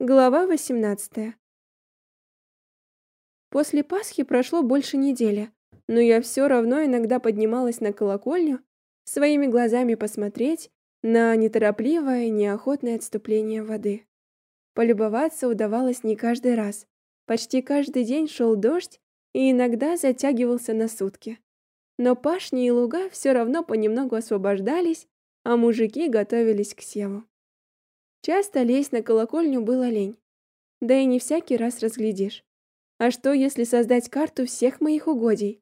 Глава 18. После Пасхи прошло больше недели, но я все равно иногда поднималась на колокольню, своими глазами посмотреть на неторопливое, неохотное отступление воды. Полюбоваться удавалось не каждый раз. Почти каждый день шел дождь и иногда затягивался на сутки. Но пашни и луга все равно понемногу освобождались, а мужики готовились к севу. Часто лезть на колокольню было лень. Да и не всякий раз разглядишь. А что, если создать карту всех моих угодий?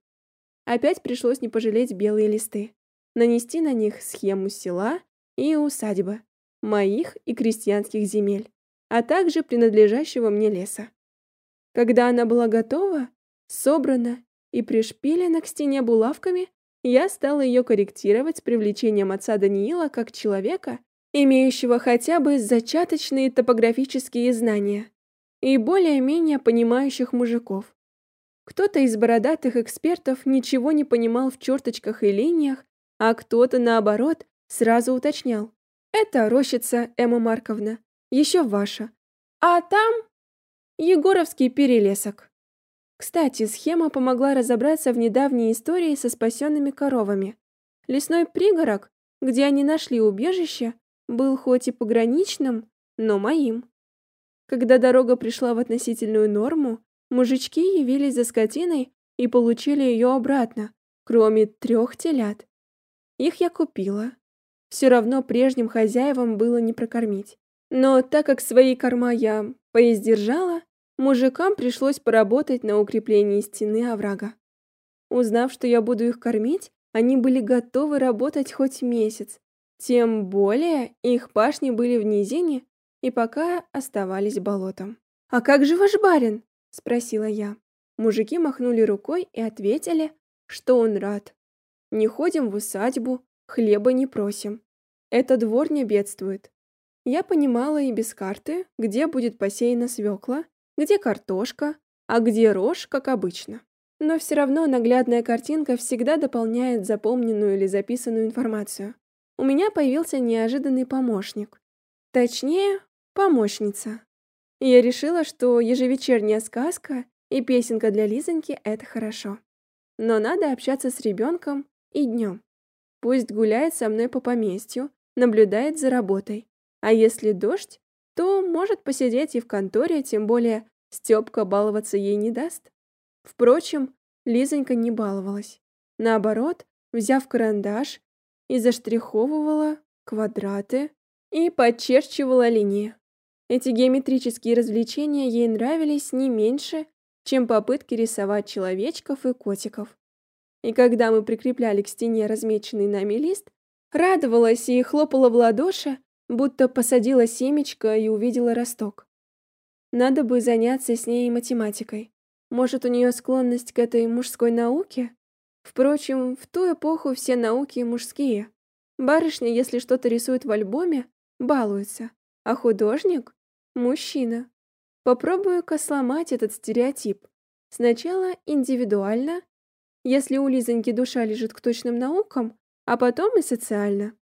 Опять пришлось не пожалеть белые листы. Нанести на них схему села и усадьбы, моих и крестьянских земель, а также принадлежащего мне леса. Когда она была готова, собрана и пришпилена к стене булавками, я стала ее корректировать с привлечением отца Даниила как человека, имеющего хотя бы зачаточные топографические знания и более-менее понимающих мужиков. Кто-то из бородатых экспертов ничего не понимал в черточках и линиях, а кто-то, наоборот, сразу уточнял. «Это рощица, Эмма Марковна, еще ваша. А там Егоровский перелесок». Кстати, схема помогла разобраться в недавней истории со спасенными коровами. Лесной пригорок, где они нашли убежище, был хоть и пограничным, но моим. Когда дорога пришла в относительную норму, мужички явились за скотиной и получили ее обратно, кроме трех телят. Их я купила. Все равно прежним хозяевам было не прокормить. Но так как свои корма я поиздержала, мужикам пришлось поработать на укреплении стены оврага. Узнав, что я буду их кормить, они были готовы работать хоть месяц, тем более их пашни были в низине и пока оставались болотом. «А как же ваш барин?» – спросила я. Мужики махнули рукой и ответили, что он рад. «Не ходим в усадьбу, хлеба не просим. Это двор не бедствует». Я понимала и без карты, где будет посеяна свекла, где картошка, а где рожь, как обычно. Но все равно наглядная картинка всегда дополняет запомненную или записанную информацию у меня появился неожиданный помощник. Точнее, помощница. я решила, что ежевечерняя сказка и песенка для Лизоньки — это хорошо. Но надо общаться с ребенком и днем. Пусть гуляет со мной по поместью, наблюдает за работой. А если дождь, то может посидеть и в конторе, тем более Степка баловаться ей не даст. Впрочем, Лизонька не баловалась. Наоборот, взяв карандаш и заштриховывала квадраты и подчерчивала линии. Эти геометрические развлечения ей нравились не меньше, чем попытки рисовать человечков и котиков. И когда мы прикрепляли к стене размеченный нами лист, радовалась и хлопала в ладоши, будто посадила семечко и увидела росток. Надо бы заняться с ней математикой. Может, у нее склонность к этой мужской науке? Впрочем, в ту эпоху все науки мужские. Барышня, если что-то рисует в альбоме, балуется, а художник — мужчина. Попробую-ка сломать этот стереотип. Сначала индивидуально, если у Лизоньки душа лежит к точным наукам, а потом и социально.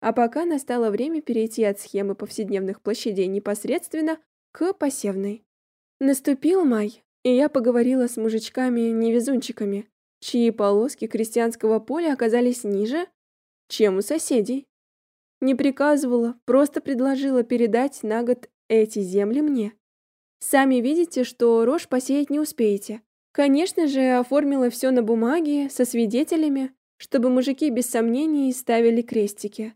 А пока настало время перейти от схемы повседневных площадей непосредственно к посевной. Наступил май, и я поговорила с мужичками-невезунчиками, чьи полоски крестьянского поля оказались ниже, чем у соседей. Не приказывала, просто предложила передать на год эти земли мне. Сами видите, что рожь посеять не успеете. Конечно же, оформила все на бумаге, со свидетелями, чтобы мужики без сомнений ставили крестики.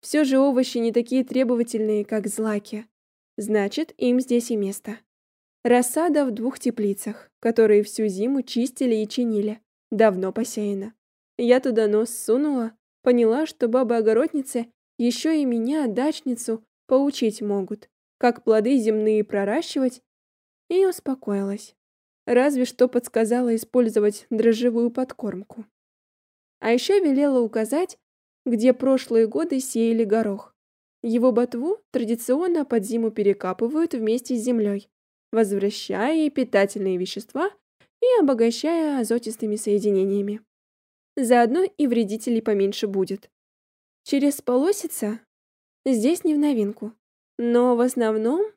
Все же овощи не такие требовательные, как злаки. Значит, им здесь и место. Рассада в двух теплицах, которые всю зиму чистили и чинили давно посеяно. Я туда нос сунула, поняла, что бабы-огородницы еще и меня, дачницу, поучить могут, как плоды земные проращивать, и успокоилась. Разве что подсказала использовать дрожжевую подкормку. А еще велела указать, где прошлые годы сеяли горох. Его ботву традиционно под зиму перекапывают вместе с землей, возвращая ей питательные вещества и обогащая азотистыми соединениями. Заодно и вредителей поменьше будет. Через полосица здесь не в новинку, но в основном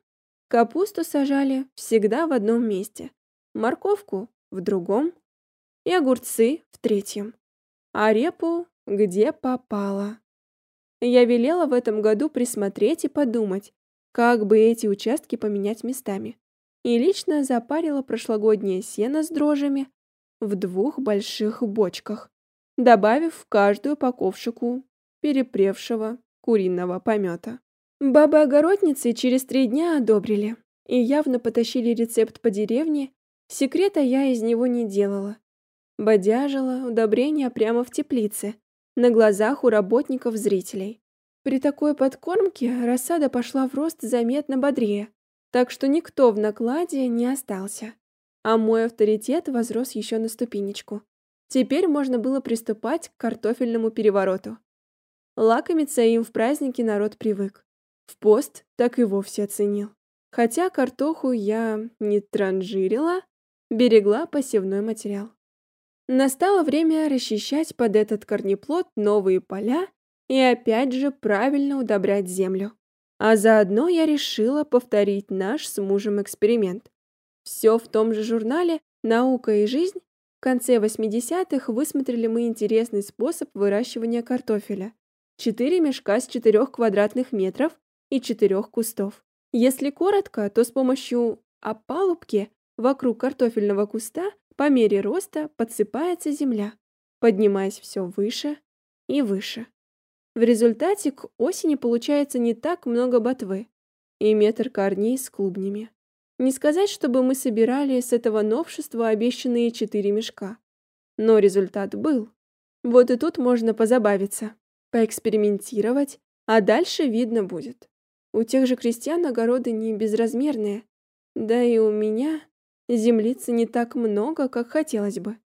Капусту сажали всегда в одном месте, морковку в другом и огурцы в третьем, а репу где попало. Я велела в этом году присмотреть и подумать, как бы эти участки поменять местами. И лично запарила прошлогоднее сено с дрожжами в двух больших бочках, добавив в каждую по перепревшего куриного помета. Бабы-огородницы через три дня одобрили и явно потащили рецепт по деревне, секрета я из него не делала. Бодяжила удобрения прямо в теплице, на глазах у работников-зрителей. При такой подкормке рассада пошла в рост заметно бодрее, так что никто в накладе не остался. А мой авторитет возрос еще на ступенечку. Теперь можно было приступать к картофельному перевороту. Лакомиться им в праздники народ привык. В пост так и вовсе оценил. Хотя картоху я не транжирила, берегла посевной материал. Настало время расчищать под этот корнеплод новые поля и опять же правильно удобрять землю. А заодно я решила повторить наш с мужем эксперимент. Все в том же журнале «Наука и жизнь» в конце 80-х высмотрели мы интересный способ выращивания картофеля. Четыре мешка с четырех квадратных метров и четырех кустов. Если коротко, то с помощью опалубки вокруг картофельного куста по мере роста подсыпается земля, поднимаясь все выше и выше. В результате к осени получается не так много ботвы и метр корней с клубнями. Не сказать, чтобы мы собирали с этого новшества обещанные четыре мешка. Но результат был. Вот и тут можно позабавиться, поэкспериментировать, а дальше видно будет. У тех же крестьян огороды не безразмерные, да и у меня землицы не так много, как хотелось бы.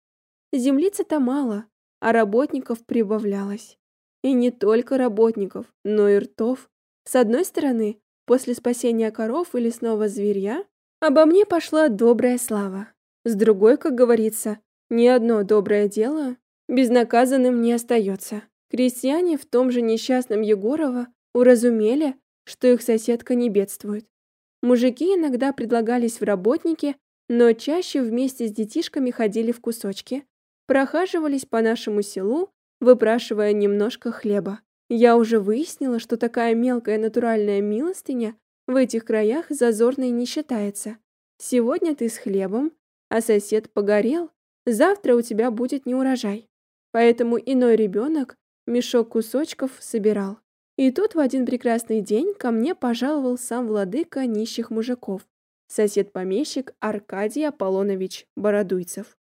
Землицы-то мало, а работников прибавлялось. И не только работников, но и ртов. С одной стороны, после спасения коров и лесного зверя, обо мне пошла добрая слава. С другой, как говорится, ни одно доброе дело безнаказанным не остается. Крестьяне в том же несчастном Егорово уразумели, что их соседка не бедствует. Мужики иногда предлагались в работники, но чаще вместе с детишками ходили в кусочки, прохаживались по нашему селу выпрашивая немножко хлеба. Я уже выяснила, что такая мелкая натуральная милостыня в этих краях зазорной не считается. Сегодня ты с хлебом, а сосед погорел, завтра у тебя будет неурожай. Поэтому иной ребенок мешок кусочков собирал. И тут в один прекрасный день ко мне пожаловал сам владыка нищих мужиков, сосед-помещик Аркадий Аполлонович Бородуйцев.